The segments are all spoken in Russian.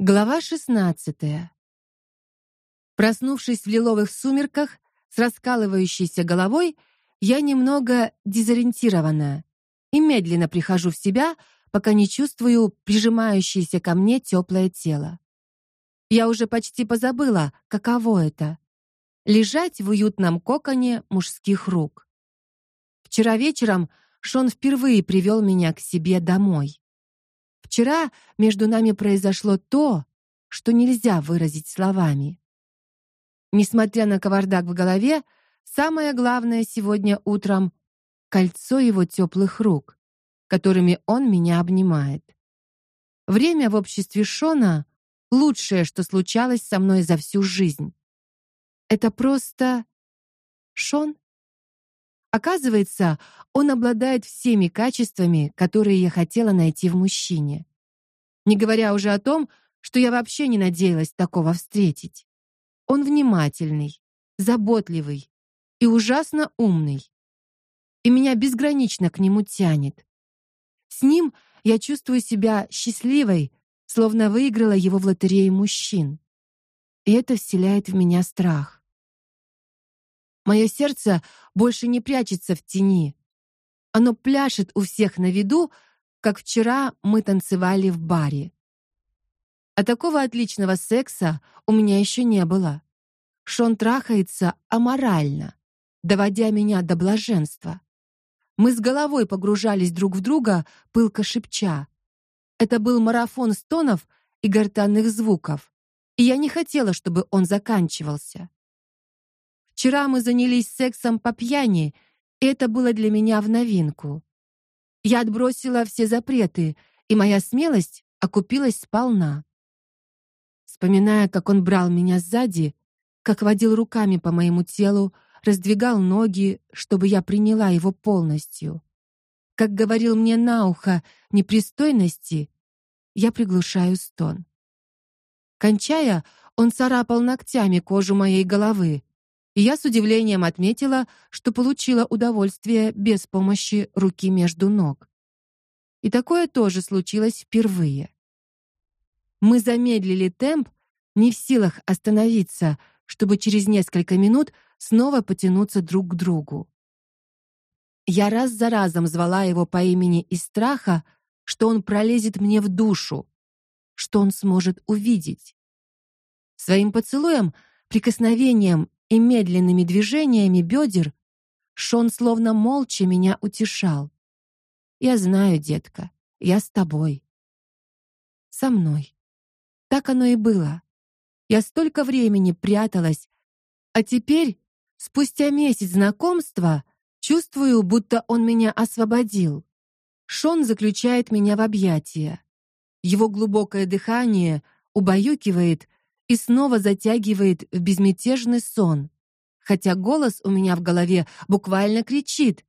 Глава 16. Проснувшись в лиловых сумерках с раскалывающейся головой, я немного дезориентирована и медленно прихожу в себя, пока не чувствую прижимающееся ко мне теплое тело. Я уже почти позабыла, каково это лежать в уютном коконе мужских рук. Вчера вечером Шон впервые привел меня к себе домой. Вчера между нами произошло то, что нельзя выразить словами. Несмотря на кавардак в голове, самое главное сегодня утром кольцо его теплых рук, которыми он меня обнимает. Время в обществе Шона лучшее, что случалось со мной за всю жизнь. Это просто Шон. Оказывается, он обладает всеми качествами, которые я хотела найти в мужчине. Не говоря уже о том, что я вообще не надеялась такого встретить. Он внимательный, заботливый и ужасно умный. И меня безгранично к нему тянет. С ним я чувствую себя счастливой, словно выиграла его в лотерее мужчин. И это вселяет в меня страх. Мое сердце больше не прячется в тени. Оно пляшет у всех на виду, как вчера мы танцевали в баре. А такого отличного секса у меня еще не было. Шон трахается аморально, доводя меня до блаженства. Мы с головой погружались друг в друга, пылко шепча. Это был марафон стонов и гортанных звуков, и я не хотела, чтобы он заканчивался. Вчера мы занялись сексом по пьяни, и это было для меня в новинку. Я отбросила все запреты, и моя смелость окупилась сполна. Вспоминая, как он брал меня сзади, как водил руками по моему телу, раздвигал ноги, чтобы я приняла его полностью, как говорил мне на ухо непристойности, я приглушаю стон. Кончая, он царапал ногтями кожу моей головы, и я с удивлением отметила, что получила удовольствие без помощи руки между ног. И такое тоже случилось впервые. Мы замедлили темп, не в силах остановиться, чтобы через несколько минут снова потянуться друг к другу. Я раз за разом звала его по имени из страха, что он пролезет мне в душу, что он сможет увидеть. Своим поцелуем, прикосновением и медленными движениями бедер Шон словно молча меня утешал. Я знаю, детка, я с тобой. Со мной. Так оно и было. Я столько времени пряталась, а теперь, спустя месяц знакомства, чувствую, будто он меня освободил. Шон заключает меня в объятия. Его глубокое дыхание убаюкивает и снова затягивает в безмятежный сон, хотя голос у меня в голове буквально кричит: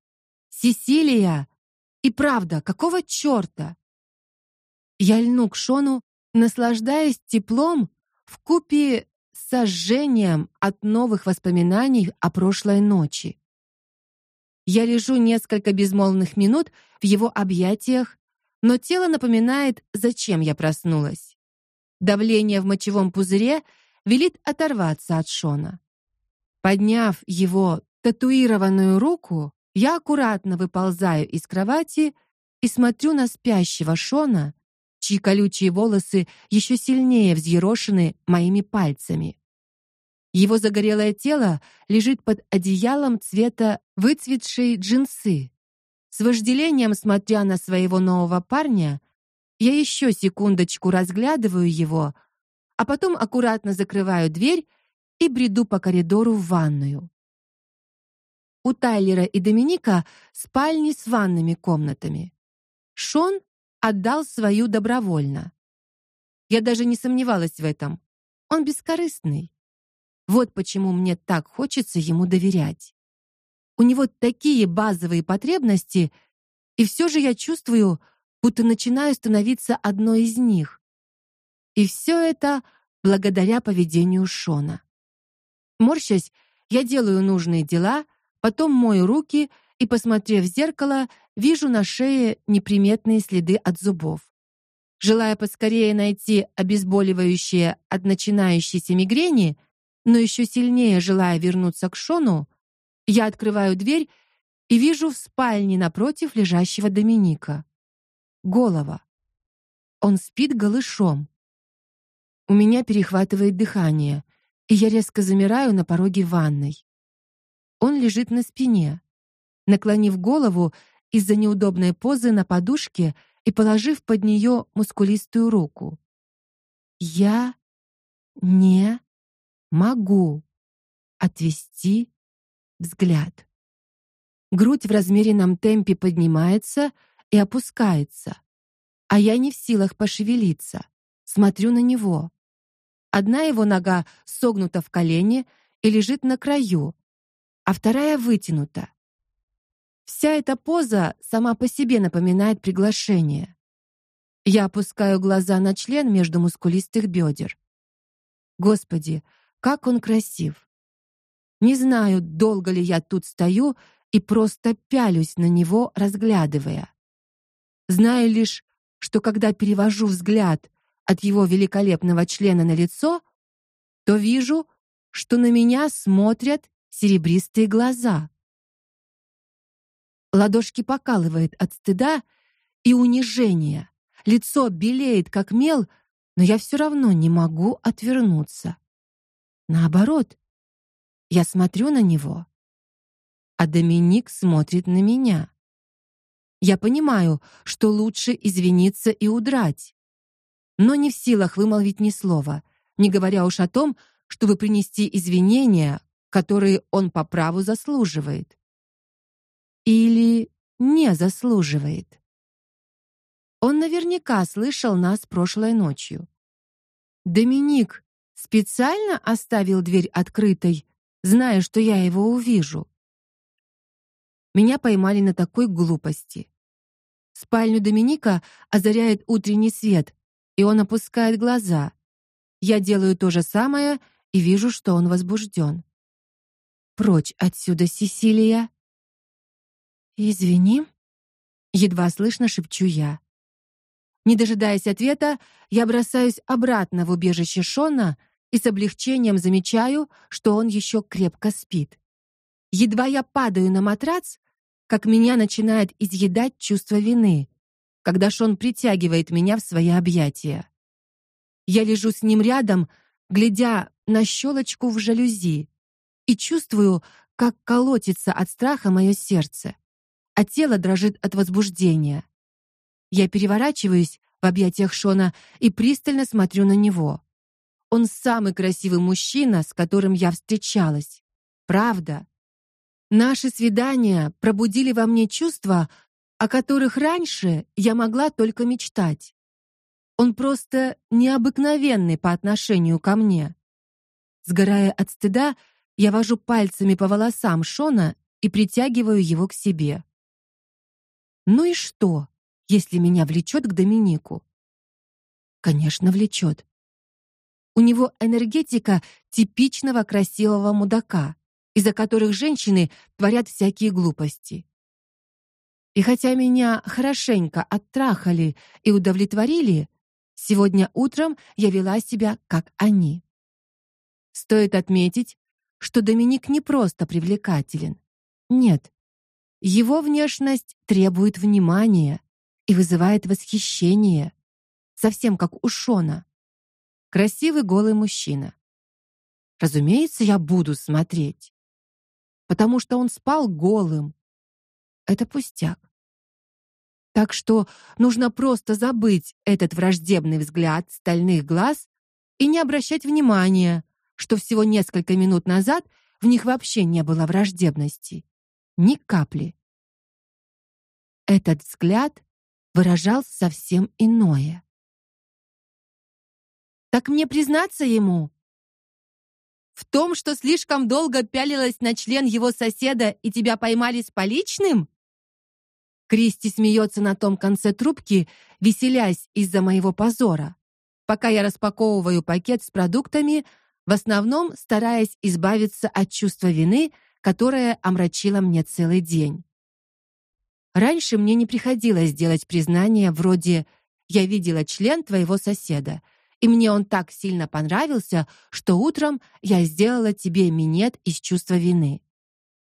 "Сесилия! И правда, какого чёрта?" Я льну к Шону, наслаждаясь теплом в купе с сожжением от новых воспоминаний о прошлой ночи. Я лежу несколько безмолвных минут в его объятиях, но тело напоминает, зачем я проснулась. Давление в мочевом пузыре велит оторваться от Шона. Подняв его татуированную руку, я аккуратно выползаю из кровати и смотрю на спящего Шона, чьи колючие волосы еще сильнее взъерошены моими пальцами. Его загорелое тело лежит под одеялом цвета выцветшей джинсы. С вожделением смотря на своего нового парня, я еще секундочку разглядываю его, а потом аккуратно закрываю дверь и бреду по коридору в ванную. У Тайлера и Доминика спальни с ванными комнатами. Шон отдал свою добровольно. Я даже не сомневалась в этом. Он бескорыстный. Вот почему мне так хочется ему доверять. У него такие базовые потребности, и все же я чувствую, будто начинаю становиться одной из них. И все это благодаря поведению Шона. Морщась, я делаю нужные дела, потом мою руки и, посмотрев в зеркало, вижу на шее неприметные следы от зубов. желая поскорее найти обезболивающее от начинающейся мигрени, но еще сильнее желая вернуться к Шону, я открываю дверь и вижу в спальне напротив лежащего Доминика. Голова. Он спит голышом. У меня перехватывает дыхание, и я резко замираю на пороге ванной. Он лежит на спине, наклонив голову из-за неудобной позы на подушке и положив под нее мускулистую руку. Я не могу отвести взгляд. Грудь в размеренном темпе поднимается и опускается, а я не в силах пошевелиться. Смотрю на него. Одна его нога согнута в колене и лежит на краю, а вторая вытянута. Вся эта поза сама по себе напоминает приглашение. Я опускаю глаза на член между мускулистых бедер. Господи, как он красив. Не знаю, долго ли я тут стою и просто пялюсь на него, разглядывая. Знаю лишь, что когда перевожу взгляд от его великолепного члена на лицо, то вижу, что на меня смотрят серебристые глаза. Ладошки покалывает от стыда и унижения. Лицо белеет как мел, но я все равно не могу отвернуться. Наоборот, я смотрю на него, а Доминик смотрит на меня. Я понимаю, что лучше извиниться и удрать, но не в силах вымолвить ни слова, не говоря уж о том, чтобы принести извинения, которые он по праву заслуживает. Или не заслуживает. Он наверняка слышал нас прошлой ночью. Доминик специально оставил дверь открытой, зная, что я его увижу. Меня поймали на такой глупости. Спальню Доминика озаряет утренний свет, и он опускает глаза. Я делаю то же самое и вижу, что он возбужден. Прочь отсюда, Сесилия. Извини, едва слышно шепчу я. Не дожидаясь ответа, я бросаюсь обратно в убежище Шона и с облегчением замечаю, что он еще крепко спит. Едва я падаю на матрац, как меня начинает изъедать чувство вины, когда Шон притягивает меня в свои объятия. Я лежу с ним рядом, глядя на щелочку в жалюзи, и чувствую, как колотится от страха мое сердце, а тело дрожит от возбуждения. Я переворачиваюсь в объятиях Шона и пристально смотрю на него. Он самый красивый мужчина, с которым я встречалась. Правда. Наши свидания пробудили во мне чувства, о которых раньше я могла только мечтать. Он просто необыкновенный по отношению ко мне. Сгорая от стыда, я вожу пальцами по волосам Шона и притягиваю его к себе. Ну и что? если меня влечет к Доминику? Конечно, влечет. У него энергетика типичного красивого мудака, из-за которых женщины творят всякие глупости. И хотя меня хорошенько оттрахали и удовлетворили, сегодня утром я вела себя как они. Стоит отметить, что Доминик не просто привлекателен. Нет. Его внешность требует внимания, и вызывает восхищение, совсем как у Шона. Красивый голый мужчина. Разумеется, я буду смотреть, потому что он спал голым. Это пустяк. Так что нужно просто забыть этот враждебный взгляд стальных глаз и не обращать внимания, что всего несколько минут назад в них вообще не было враждебности, ни капли. Этот взгляд выражал совсем иное. Так мне признаться ему в том, что слишком долго пялилась на член его соседа и тебя поймали с поличным? Кристи смеется на том конце трубки, веселясь из-за моего позора, пока я распаковываю пакет с продуктами, в основном стараясь избавиться от чувства вины, которое омрачило мне целый день. Раньше мне не приходилось делать признания вроде я видела член твоего соседа, и мне он так сильно понравился, что утром я сделала тебе минет из чувства вины.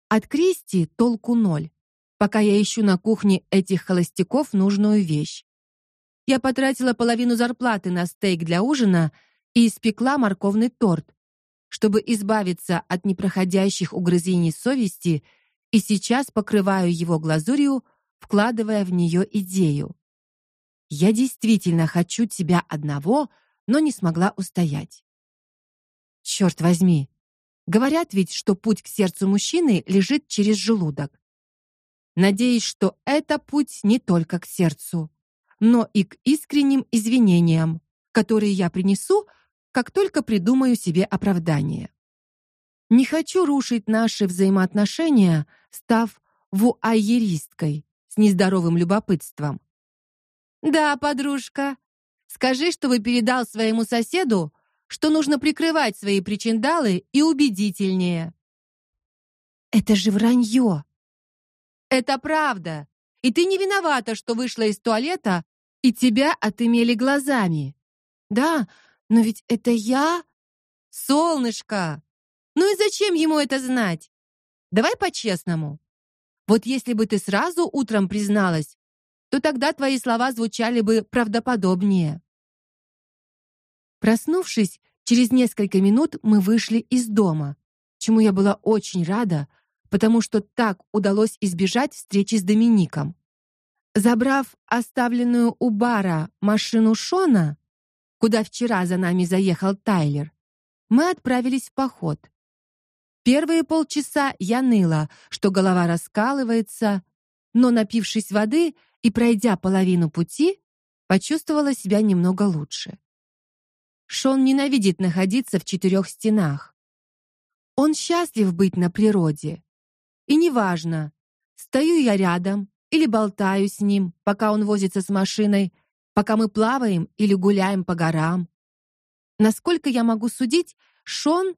От Кристи толку ноль, пока я ищу на кухне этих холостяков нужную вещь. Я потратила половину зарплаты на стейк для ужина и испекла морковный торт, чтобы избавиться от непроходящих угрызений совести, и сейчас покрываю его глазурью, вкладывая в нее идею. Я действительно хочу тебя одного, но не смогла устоять. Черт возьми. Говорят ведь, что путь к сердцу мужчины лежит через желудок. Надеюсь, что это путь не только к сердцу, но и к искренним извинениям, которые я принесу, как только придумаю себе оправдание. Не хочу рушить наши взаимоотношения, став вуайеристкой с нездоровым любопытством. Да, подружка, скажи, чтобы передал своему соседу, что нужно прикрывать свои причиндалы и убедительнее. Это же вранье. Это правда. И ты не виновата, что вышла из туалета и тебя отымели глазами. Да, но ведь это я, солнышко. Ну и зачем ему это знать? Давай по-честному. Вот если бы ты сразу утром призналась, то тогда твои слова звучали бы правдоподобнее. Проснувшись, через несколько минут мы вышли из дома, чему я была очень рада, потому что так удалось избежать встречи с Домиником. Забрав оставленную у бара машину Шона, куда вчера за нами заехал Тайлер, мы отправились в поход. Первые полчаса я ныла, что голова раскалывается, но напившись воды и пройдя половину пути, почувствовала себя немного лучше. Шон ненавидит находиться в четырех стенах. Он счастлив быть на природе. И неважно, стою я рядом или болтаю с ним, пока он возится с машиной, пока мы плаваем или гуляем по горам. Насколько я могу судить, Шон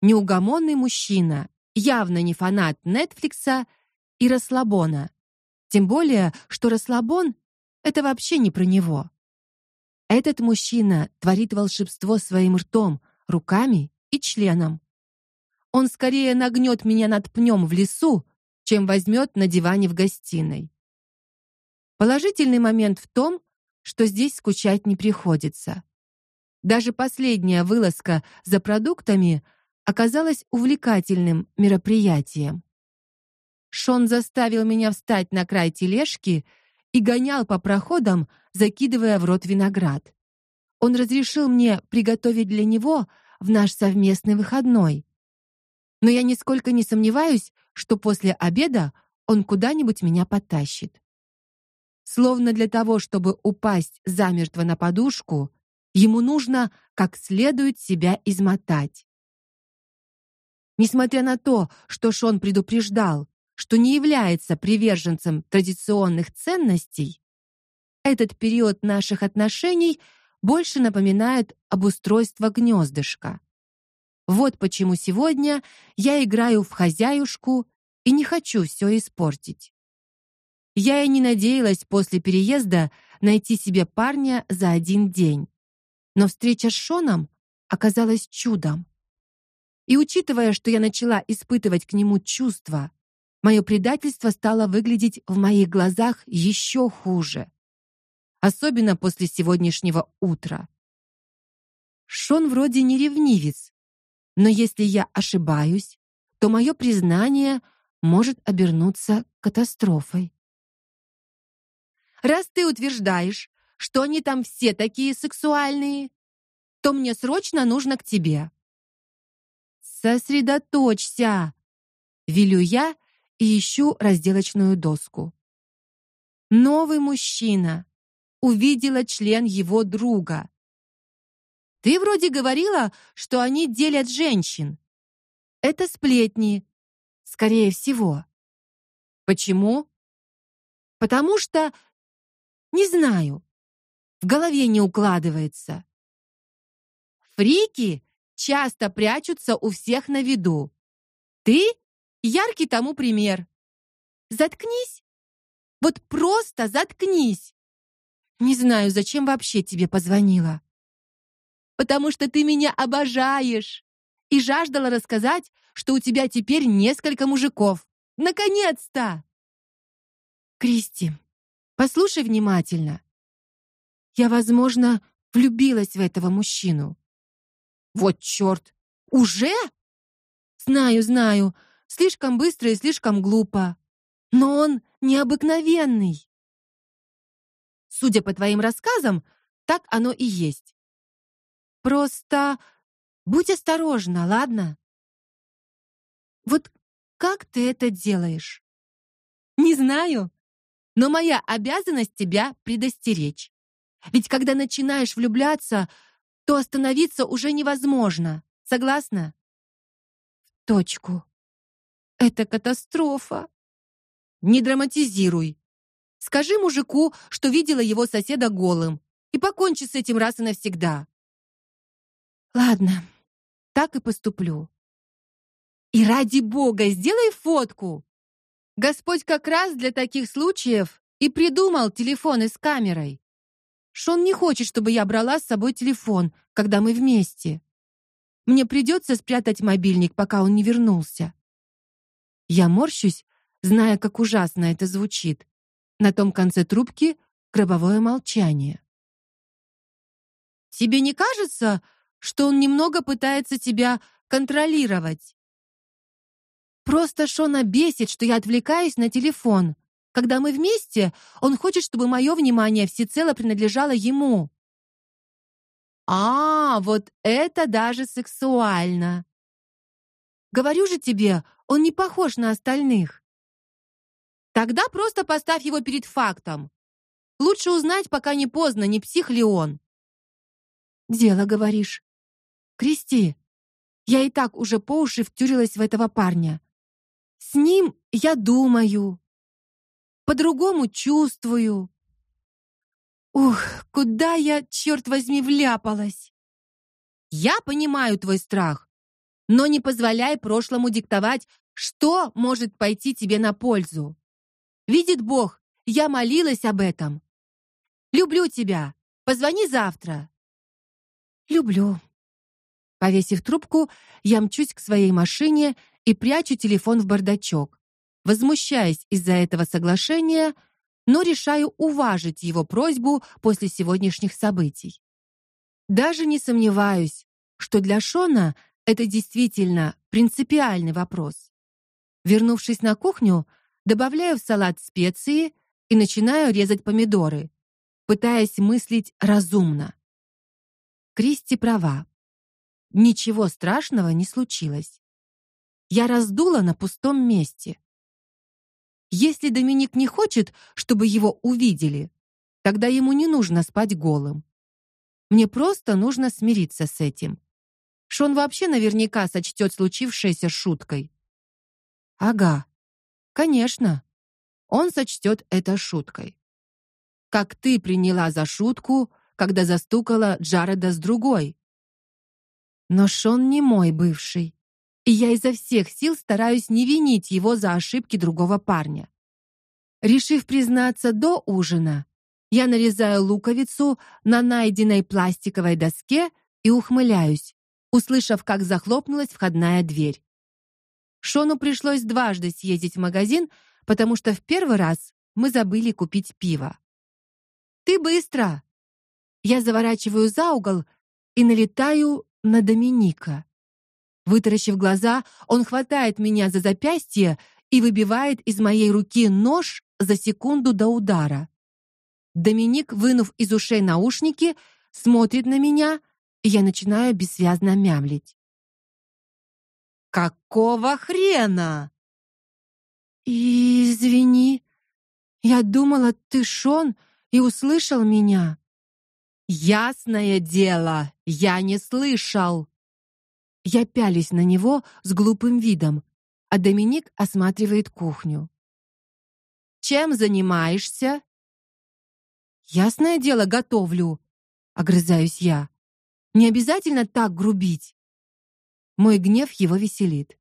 неугомонный мужчина, явно не фанат Нетфликса и расслабона. Тем более, что расслабон это вообще не про него. Этот мужчина творит волшебство своим ртом, руками и членом. Он скорее нагнет меня над пнем в лесу, чем возьмет на диване в гостиной. Положительный момент в том, что здесь скучать не приходится. Даже последняя вылазка за продуктами оказалась увлекательным мероприятием. Шон заставил меня встать на край тележки и гонял по проходам, закидывая в рот виноград. Он разрешил мне приготовить для него в наш совместный выходной. Но я нисколько не сомневаюсь, что после обеда он куда-нибудь меня потащит. Словно для того, чтобы упасть замертво на подушку, ему нужно как следует себя измотать. Несмотря на то, что Шон предупреждал, что не является приверженцем традиционных ценностей, этот период наших отношений больше напоминает обустройство гнездышка. Вот почему сегодня я играю в хозяюшку и не хочу все испортить. Я и не надеялась после переезда найти себе парня за один день. Но встреча с Шоном оказалась чудом. И учитывая, что я начала испытывать к нему чувства, мое предательство стало выглядеть в моих глазах еще хуже. Особенно после сегодняшнего утра. Шон вроде не ревнивец, но если я ошибаюсь, то мое признание может обернуться катастрофой. Раз ты утверждаешь, что они там все такие сексуальные, то мне срочно нужно к тебе. Сосредоточься, велю я и ищу разделочную доску. Новый мужчина увидела член его друга. Ты вроде говорила, что они делят женщин. Это сплетни, скорее всего. Почему? Потому что не знаю. В голове не укладывается. Фрики часто прячутся у всех на виду. Ты яркий тому пример. Заткнись. Вот просто заткнись. Не знаю, зачем вообще тебе позвонила. Потому что ты меня обожаешь и жаждала рассказать, что у тебя теперь несколько мужиков. Наконец-то. Кристи, послушай внимательно. Я, возможно, влюбилась в этого мужчину. Вот чёрт! Уже? Знаю, знаю, слишком быстро и слишком глупо. Но он необыкновенный. Судя по твоим рассказам, так оно и есть. Просто будь осторожна, ладно? Вот как ты это делаешь? Не знаю, но моя обязанность тебя предостеречь. Ведь когда начинаешь влюбляться, то остановиться уже невозможно. Согласна? Точку. Это катастрофа. Не драматизируй. Скажи мужику, что видела его соседа голым, и покончи с этим раз и навсегда. Ладно, так и поступлю. И ради бога, сделай фотку. Господь как раз для таких случаев и придумал телефоны с камерой. Шон не хочет, чтобы я брала с собой телефон, когда мы вместе. Мне придется спрятать мобильник, пока он не вернулся. Я морщусь, зная, как ужасно это звучит. На том конце трубки гробовое молчание. Тебе не кажется, что он немного пытается тебя контролировать? Просто Шона бесит, что я отвлекаюсь на телефон. Когда мы вместе, он хочет, чтобы мое внимание всецело принадлежало ему. А, вот это даже сексуально. Говорю же тебе, он не похож на остальных. Тогда просто поставь его перед фактом. Лучше узнать, пока не поздно, не псих ли он. Дело говоришь. Кристи, я и так уже по уши втюрилась в этого парня. С ним я думаю, по-другому чувствую. Ух, куда я, черт возьми, вляпалась? Я понимаю твой страх, но не позволяй прошлому диктовать, что может пойти тебе на пользу. Видит Бог, я молилась об этом. Люблю тебя. Позвони завтра. Люблю. Повесив трубку, я мчусь к своей машине и прячу телефон в бардачок возмущаясь из-за этого соглашения, но решаю уважить его просьбу после сегодняшних событий. Даже не сомневаюсь, что для Шона это действительно принципиальный вопрос. Вернувшись на кухню, добавляю в салат специи и начинаю резать помидоры, пытаясь мыслить разумно. Кристи права. Ничего страшного не случилось. Я раздула на пустом месте. Если Доминик не хочет, чтобы его увидели, тогда ему не нужно спать голым. Мне просто нужно смириться с этим. Шон вообще наверняка сочтет случившееся шуткой. Ага. Конечно. Он сочтет это шуткой. Как ты приняла за шутку, когда застукала Джареда с другой. Но Шон не мой бывший и я изо всех сил стараюсь не винить его за ошибки другого парня. Решив признаться до ужина, я нарезаю луковицу на найденной пластиковой доске и ухмыляюсь, услышав, как захлопнулась входная дверь. Шону пришлось дважды съездить в магазин, потому что в первый раз мы забыли купить пиво. Ты быстро. Я заворачиваю за угол и налетаю на Доминика. Вытаращив глаза, он хватает меня за запястье и выбивает из моей руки нож за секунду до удара. Доминик, вынув из ушей наушники, смотрит на меня, и я начинаю бессвязно мямлить. Какого хрена? Извини. Я думала, ты Шон и услышал меня. Ясное дело, я не слышал. Я пялись на него с глупым видом, а Доминик осматривает кухню. Чем занимаешься? Ясное дело, готовлю, огрызаюсь я. Не обязательно так грубить. Мой гнев его веселит.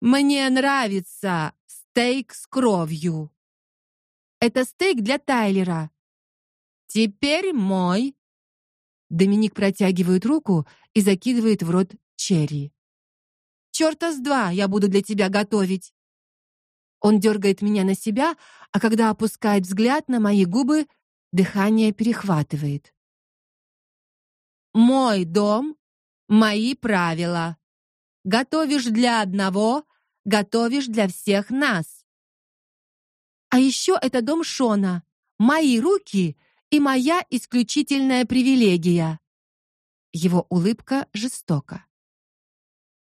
Мне нравится стейк с кровью. Это стейк для Тайлера. Теперь мой. Доминик протягивает руку и закидывает в рот черри. Чёрта с два я буду для тебя готовить. Он дергает меня на себя, а когда опускает взгляд на мои губы, дыхание перехватывает. Мой дом, мои правила. Готовишь для одного, готовишь для всех нас. А еще это дом Шона, мои руки и моя исключительная привилегия. Его улыбка жестока.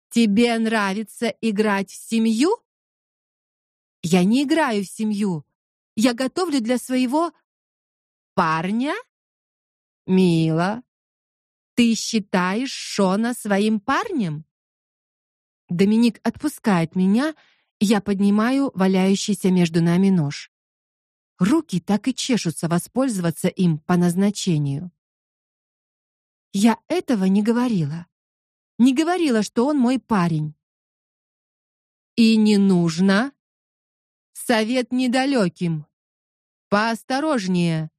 Тебе нравится играть в семью? Я не играю в семью. Я готовлю для своего парня? Мила, ты считаешь Шона своим парнем? Доминик отпускает меня, я поднимаю валяющийся между нами нож. Руки так и чешутся воспользоваться им по назначению. Я этого не говорила. Не говорила, что он мой парень. И не нужно. Совет недалеким. Поосторожнее.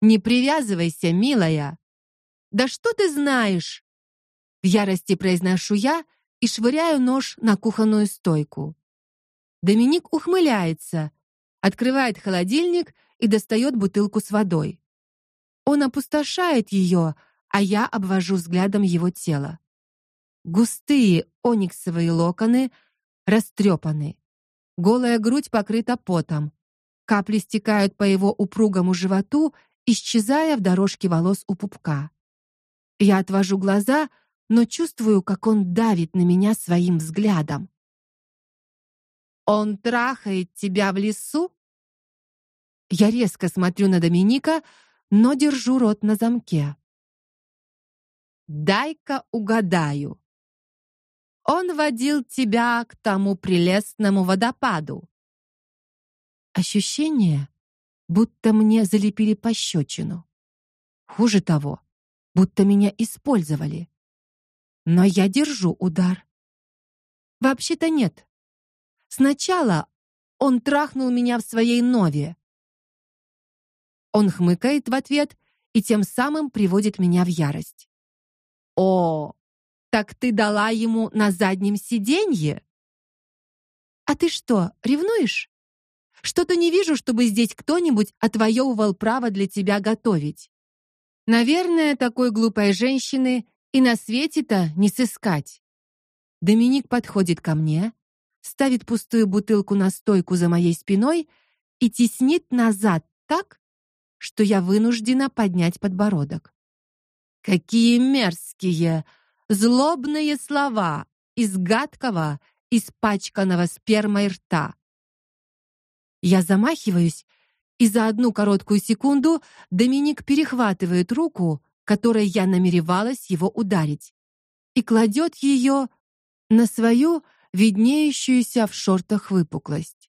Не привязывайся, милая. Да что ты знаешь? В ярости произношу я и швыряю нож на кухонную стойку. Доминик ухмыляется, открывает холодильник и достает бутылку с водой. Он опустошает ее, а я обвожу взглядом его тело. Густые ониксовые локоны растрепаны. Голая грудь покрыта потом. Капли стекают по его упругому животу, исчезая в дорожке волос у пупка. Я отвожу глаза, но чувствую, как он давит на меня своим взглядом. Он трахает тебя в лесу? Я резко смотрю на Доминика, но держу рот на замке. Дай-ка угадаю. Он водил тебя к тому прелестному водопаду. Ощущение, будто мне залепили пощечину. Хуже того, будто меня использовали. Но я держу удар. Вообще-то нет. Сначала он трахнул меня в своей нове. Он хмыкает в ответ и тем самым приводит меня в ярость. О, так ты дала ему на заднем сиденье? А ты что, ревнуешь? Что-то не вижу, чтобы здесь кто-нибудь отвоевывал право для тебя готовить. Наверное, такой глупой женщины и на свете-то не сыскать. Доминик подходит ко мне, ставит пустую бутылку на стойку за моей спиной и теснит назад так, что я вынуждена поднять подбородок. Какие мерзкие, злобные слова из гадкого, испачканного спермой рта. Я замахиваюсь, и за одну короткую секунду Доминик перехватывает руку, которой я намеревалась его ударить, и кладет ее на свою виднеющуюся в шортах выпуклость.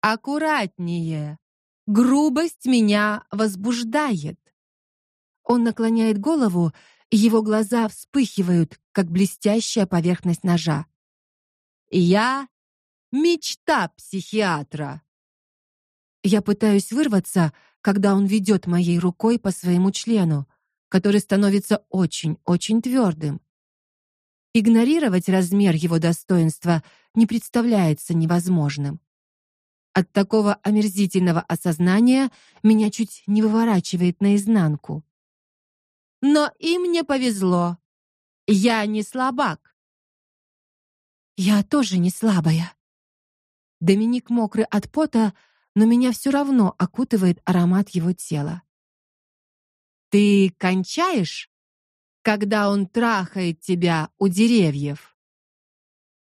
Аккуратнее. Грубость меня возбуждает. Он наклоняет голову, и его глаза вспыхивают, как блестящая поверхность ножа. Я мечта психиатра. Я пытаюсь вырваться, когда он ведет моей рукой по своему члену, который становится очень-очень твердым. Игнорировать размер его достоинства не представляется невозможным. От такого омерзительного осознания меня чуть не выворачивает наизнанку. Но им мне повезло. Я не слабак. Я тоже не слабая. Доминик мокрый от пота, но меня все равно окутывает аромат его тела. Ты кончаешь, когда он трахает тебя у деревьев?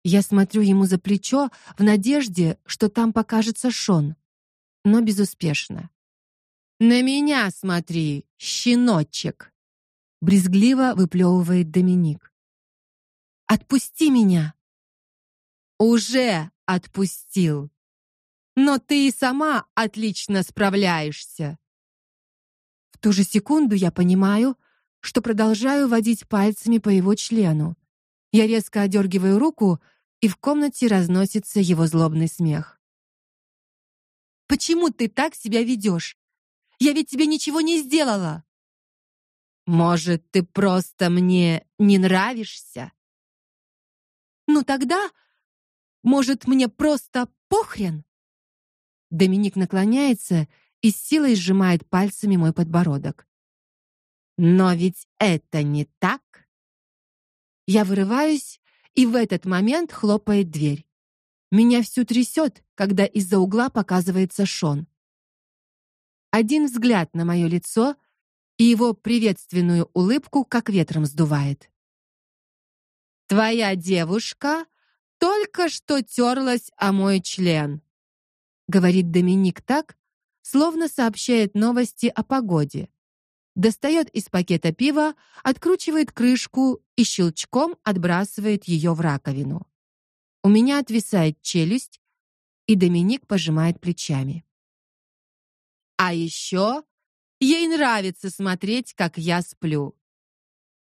Я смотрю ему за плечо в надежде, что там покажется Шон, но безуспешно. На меня смотри, щеночек, брезгливо выплевывает Доминик. Отпусти меня. Уже отпустил. Но ты и сама отлично справляешься. В ту же секунду я понимаю, что продолжаю водить пальцами по его члену. Я резко одергиваю руку, и в комнате разносится его злобный смех. Почему ты так себя ведешь? Я ведь тебе ничего не сделала. Может, ты просто мне не нравишься? Ну тогда, может, мне просто похрен? Доминик наклоняется и с силой сжимает пальцами мой подбородок. Но ведь это не так. Я вырываюсь, и в этот момент хлопает дверь. Меня всю трясет, когда из-за угла показывается Шон. Один взгляд на мое лицо, и его приветственную улыбку как ветром сдувает. Твоя девушка только что терлась о мой член, говорит Доминик так, словно сообщает новости о погоде. Достает из пакета пива, откручивает крышку и щелчком отбрасывает ее в раковину. У меня отвисает челюсть, и Доминик пожимает плечами. А еще ей нравится смотреть, как я сплю.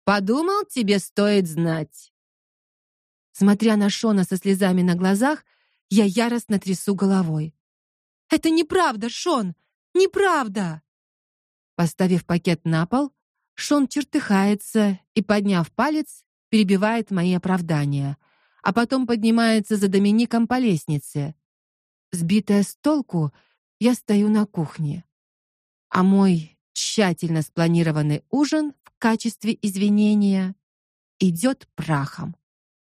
Подумал, тебе стоит знать. Смотря на Шона со слезами на глазах, я яростно трясу головой. Это неправда, Шон, неправда. Поставив пакет на пол, Шон чертыхается и, подняв палец, перебивает мои оправдания, а потом поднимается за Домиником по лестнице. Сбитая с толку, я стою на кухне. А мой тщательно спланированный ужин в качестве извинения идет прахом.